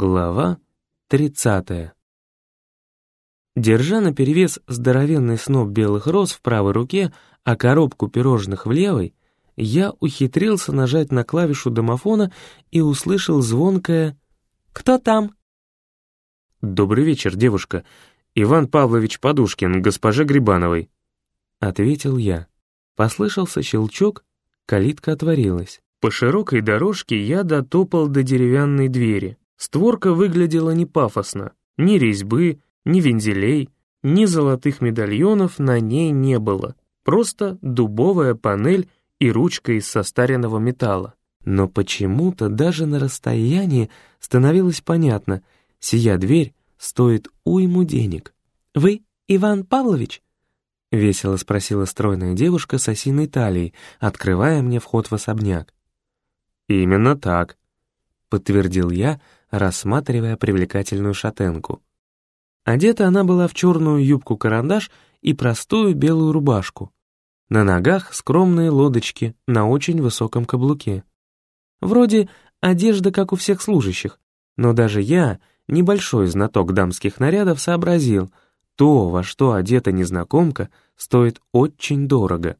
Глава 30. Держа наперевес здоровенный сноп белых роз в правой руке, а коробку пирожных в левой, я ухитрился нажать на клавишу домофона и услышал звонкое «Кто там?» «Добрый вечер, девушка. Иван Павлович Подушкин, госпоже Грибановой», — ответил я. Послышался щелчок, калитка отворилась. По широкой дорожке я дотопал до деревянной двери. Створка выглядела не пафосно. Ни резьбы, ни вензелей, ни золотых медальонов на ней не было. Просто дубовая панель и ручка из состаренного металла. Но почему-то даже на расстоянии становилось понятно, сия дверь стоит уйму денег. «Вы Иван Павлович?» — весело спросила стройная девушка с осиной талией, открывая мне вход в особняк. «Именно так», — подтвердил я, рассматривая привлекательную шатенку. Одета она была в черную юбку-карандаш и простую белую рубашку. На ногах скромные лодочки на очень высоком каблуке. Вроде одежда, как у всех служащих, но даже я, небольшой знаток дамских нарядов, сообразил, то, во что одета незнакомка, стоит очень дорого.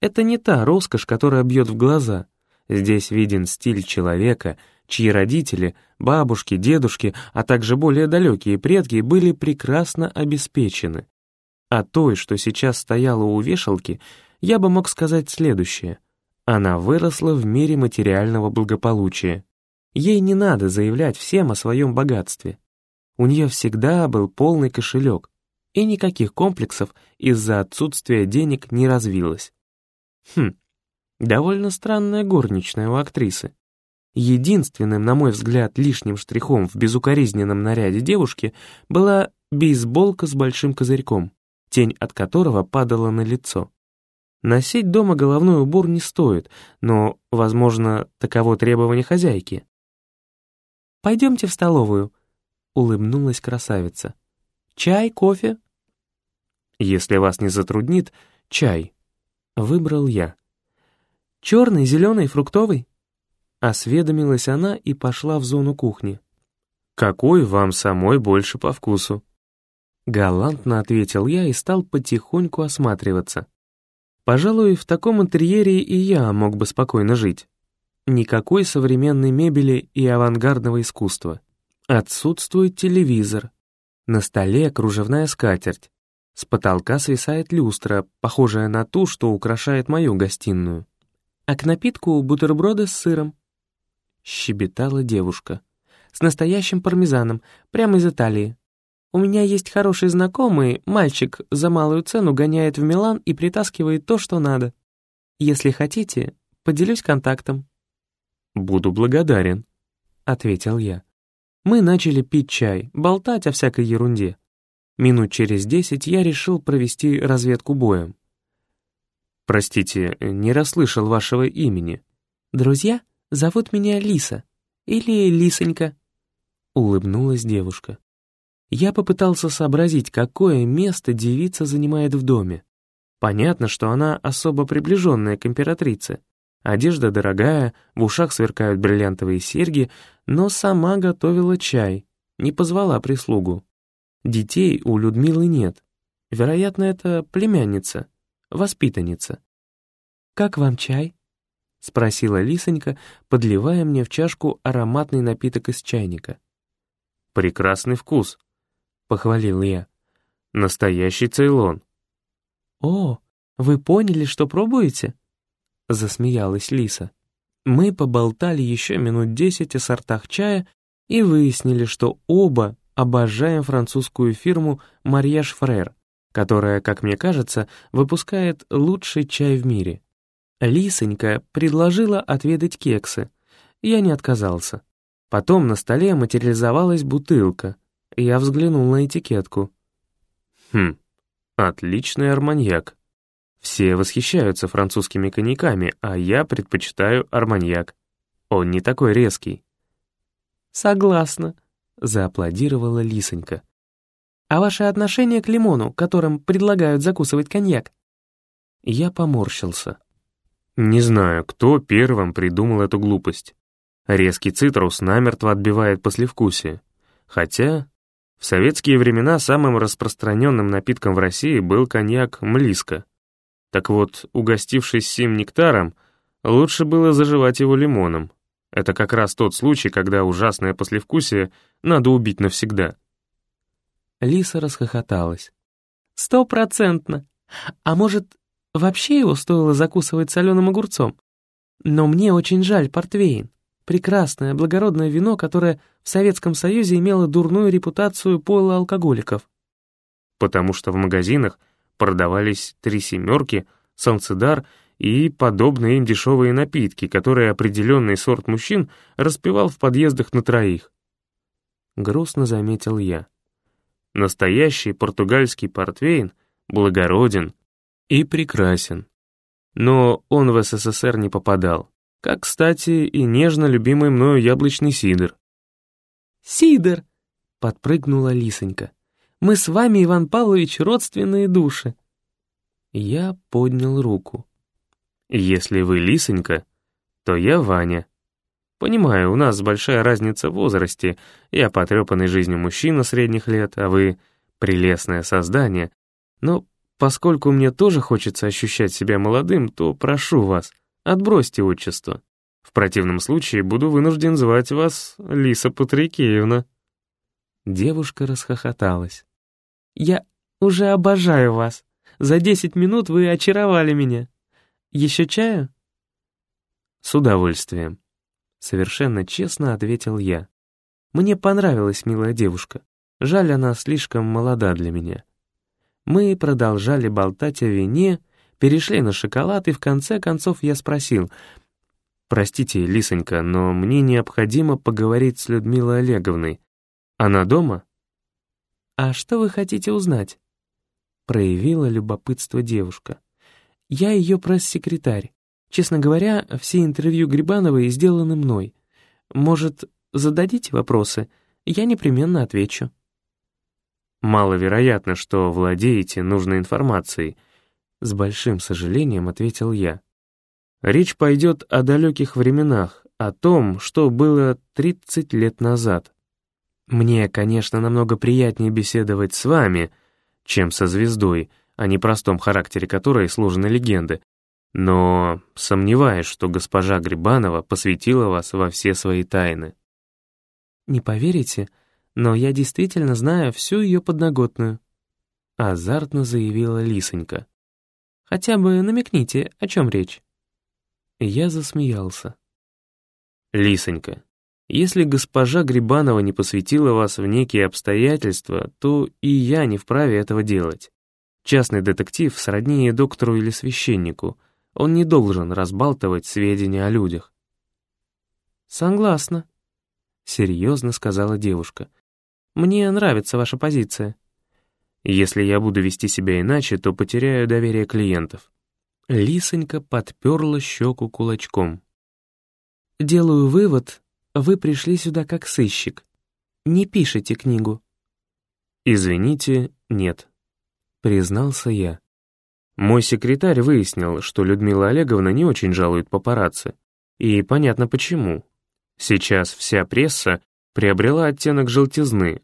Это не та роскошь, которая бьет в глаза. Здесь виден стиль человека, чьи родители, бабушки, дедушки, а также более далекие предки были прекрасно обеспечены. О той, что сейчас стояла у вешалки, я бы мог сказать следующее. Она выросла в мире материального благополучия. Ей не надо заявлять всем о своем богатстве. У нее всегда был полный кошелек, и никаких комплексов из-за отсутствия денег не развилось. Хм, довольно странная горничная у актрисы. Единственным, на мой взгляд, лишним штрихом в безукоризненном наряде девушки была бейсболка с большим козырьком, тень от которого падала на лицо. Носить дома головной убор не стоит, но, возможно, таково требование хозяйки. «Пойдемте в столовую», — улыбнулась красавица. «Чай, кофе?» «Если вас не затруднит, чай», — выбрал я. «Черный, зеленый, фруктовый?» Осведомилась она и пошла в зону кухни. «Какой вам самой больше по вкусу?» Галантно ответил я и стал потихоньку осматриваться. Пожалуй, в таком интерьере и я мог бы спокойно жить. Никакой современной мебели и авангардного искусства. Отсутствует телевизор. На столе кружевная скатерть. С потолка свисает люстра, похожая на ту, что украшает мою гостиную. А к напитку бутерброды с сыром. — щебетала девушка. «С настоящим пармезаном, прямо из Италии. У меня есть хороший знакомый, мальчик за малую цену гоняет в Милан и притаскивает то, что надо. Если хотите, поделюсь контактом». «Буду благодарен», — ответил я. Мы начали пить чай, болтать о всякой ерунде. Минут через десять я решил провести разведку боем. «Простите, не расслышал вашего имени». «Друзья?» Зовут меня Лиса. Или Лисонька», — улыбнулась девушка. Я попытался сообразить, какое место девица занимает в доме. Понятно, что она особо приближенная к императрице. Одежда дорогая, в ушах сверкают бриллиантовые серьги, но сама готовила чай, не позвала прислугу. Детей у Людмилы нет. Вероятно, это племянница, воспитанница. «Как вам чай?» — спросила Лисонька, подливая мне в чашку ароматный напиток из чайника. «Прекрасный вкус», — похвалил я. «Настоящий цейлон». «О, вы поняли, что пробуете?» — засмеялась Лиса. Мы поболтали еще минут десять о сортах чая и выяснили, что оба обожаем французскую фирму «Марьяж Фрер», которая, как мне кажется, выпускает лучший чай в мире. Лисонька предложила отведать кексы. Я не отказался. Потом на столе материализовалась бутылка. Я взглянул на этикетку. Хм, отличный арманьяк. Все восхищаются французскими коньяками, а я предпочитаю арманьяк. Он не такой резкий. «Согласна», — зааплодировала Лисонька. «А ваше отношение к лимону, которым предлагают закусывать коньяк?» Я поморщился. Не знаю, кто первым придумал эту глупость. Резкий цитрус намертво отбивает послевкусие. Хотя в советские времена самым распространенным напитком в России был коньяк «Млиска». Так вот, угостившись сим нектаром, лучше было заживать его лимоном. Это как раз тот случай, когда ужасное послевкусие надо убить навсегда. Лиса расхохоталась. «Стопроцентно. А может, вообще его стоило закусывать соленым огурцом? Но мне очень жаль портвейн. Прекрасное, благородное вино, которое в Советском Союзе имело дурную репутацию полуалкоголиков. Потому что в магазинах продавались три семерки, солнцедар и подобные им дешевые напитки, которые определенный сорт мужчин распивал в подъездах на троих. Грустно заметил я. Настоящий португальский портвейн благороден и прекрасен. Но он в СССР не попадал. Как, кстати, и нежно любимый мною яблочный сидр. «Сидр!» — подпрыгнула Лисонька. «Мы с вами, Иван Павлович, родственные души». Я поднял руку. «Если вы Лисонька, то я Ваня. Понимаю, у нас большая разница в возрасте. Я потрепанный жизнью мужчина средних лет, а вы — прелестное создание. Но поскольку мне тоже хочется ощущать себя молодым, то прошу вас — Отбросьте отчество. В противном случае буду вынужден звать вас Лиса Патрикеевна». Девушка расхохоталась. «Я уже обожаю вас. За десять минут вы очаровали меня. Еще чаю?» «С удовольствием», — совершенно честно ответил я. «Мне понравилась милая девушка. Жаль, она слишком молода для меня». Мы продолжали болтать о вине, перешли на шоколад, и в конце концов я спросил, «Простите, Лисонька, но мне необходимо поговорить с Людмилой Олеговной. Она дома?» «А что вы хотите узнать?» Проявила любопытство девушка. «Я ее пресс-секретарь. Честно говоря, все интервью Грибановой сделаны мной. Может, зададите вопросы? Я непременно отвечу». «Маловероятно, что владеете нужной информацией», с большим сожалением ответил я. Речь пойдет о далеких временах, о том, что было 30 лет назад. Мне, конечно, намного приятнее беседовать с вами, чем со звездой, о непростом характере которой сложены легенды, но сомневаюсь, что госпожа Грибанова посвятила вас во все свои тайны. «Не поверите, но я действительно знаю всю ее подноготную», — азартно заявила Лисонька. Хотя бы намекните, о чем речь». Я засмеялся. «Лисонька, если госпожа Грибанова не посвятила вас в некие обстоятельства, то и я не вправе этого делать. Частный детектив сродни доктору или священнику. Он не должен разбалтывать сведения о людях». «Согласна», — серьезно сказала девушка. «Мне нравится ваша позиция». Если я буду вести себя иначе, то потеряю доверие клиентов». Лисонька подперла щеку кулачком. «Делаю вывод, вы пришли сюда как сыщик. Не пишите книгу». «Извините, нет», — признался я. Мой секретарь выяснил, что Людмила Олеговна не очень жалует папарацци. И понятно почему. Сейчас вся пресса приобрела оттенок желтизны.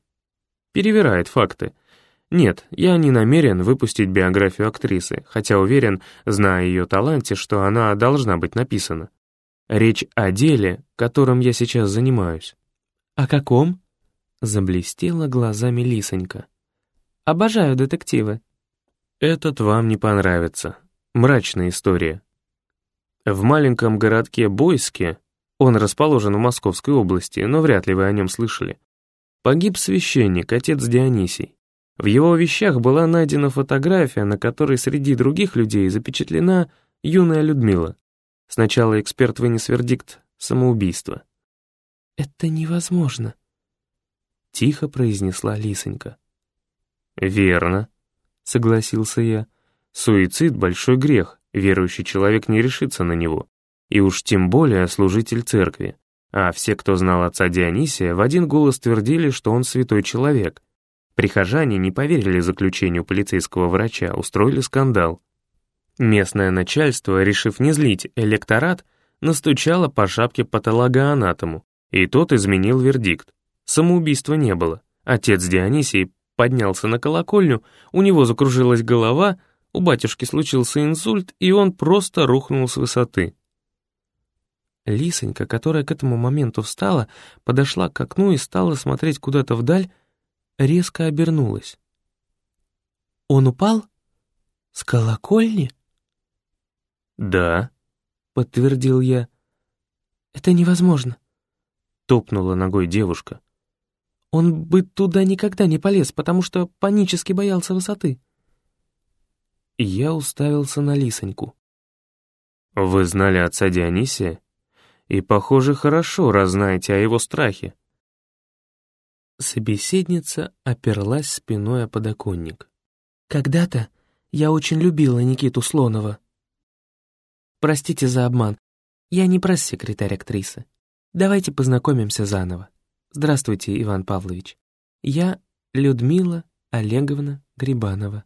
Перевирает факты — нет, я не намерен выпустить биографию актрисы, хотя уверен, зная ее таланте, что она должна быть написана. Речь о деле, которым я сейчас занимаюсь. «О каком?» — заблестела глазами Лисонька. «Обожаю детективы». «Этот вам не понравится. Мрачная история». В маленьком городке Бойске, он расположен в Московской области, но вряд ли вы о нем слышали, погиб священник, отец Дионисий. В его вещах была найдена фотография, на которой среди других людей запечатлена юная Людмила. Сначала эксперт вынес вердикт самоубийства. «Это невозможно», — тихо произнесла Лисонька. «Верно», — согласился я. «Суицид — большой грех, верующий человек не решится на него, и уж тем более служитель церкви. А все, кто знал отца Дионисия, в один голос твердили, что он святой человек, Прихожане не поверили заключению полицейского врача, устроили скандал. Местное начальство, решив не злить электорат, настучала по шапке патологоанатому, и тот изменил вердикт. Самоубийства не было. Отец Дионисий поднялся на колокольню, у него закружилась голова, у батюшки случился инсульт, и он просто рухнул с высоты. Лисонька, которая к этому моменту встала, подошла к окну и стала смотреть куда-то вдаль, резко обернулась. «Он упал? С колокольни?» «Да», — подтвердил я. «Это невозможно», — топнула ногой девушка. «Он бы туда никогда не полез, потому что панически боялся высоты». Я уставился на Лисоньку. «Вы знали отца Дионисия?» И, похоже, хорошо, раз знаете о его страхе. Собеседница оперлась спиной о подоконник. «Когда-то я очень любила Никиту Слонова. Простите за обман, я не пресс-секретарь актрисы. Давайте познакомимся заново. Здравствуйте, Иван Павлович. Я Людмила Олеговна Грибанова.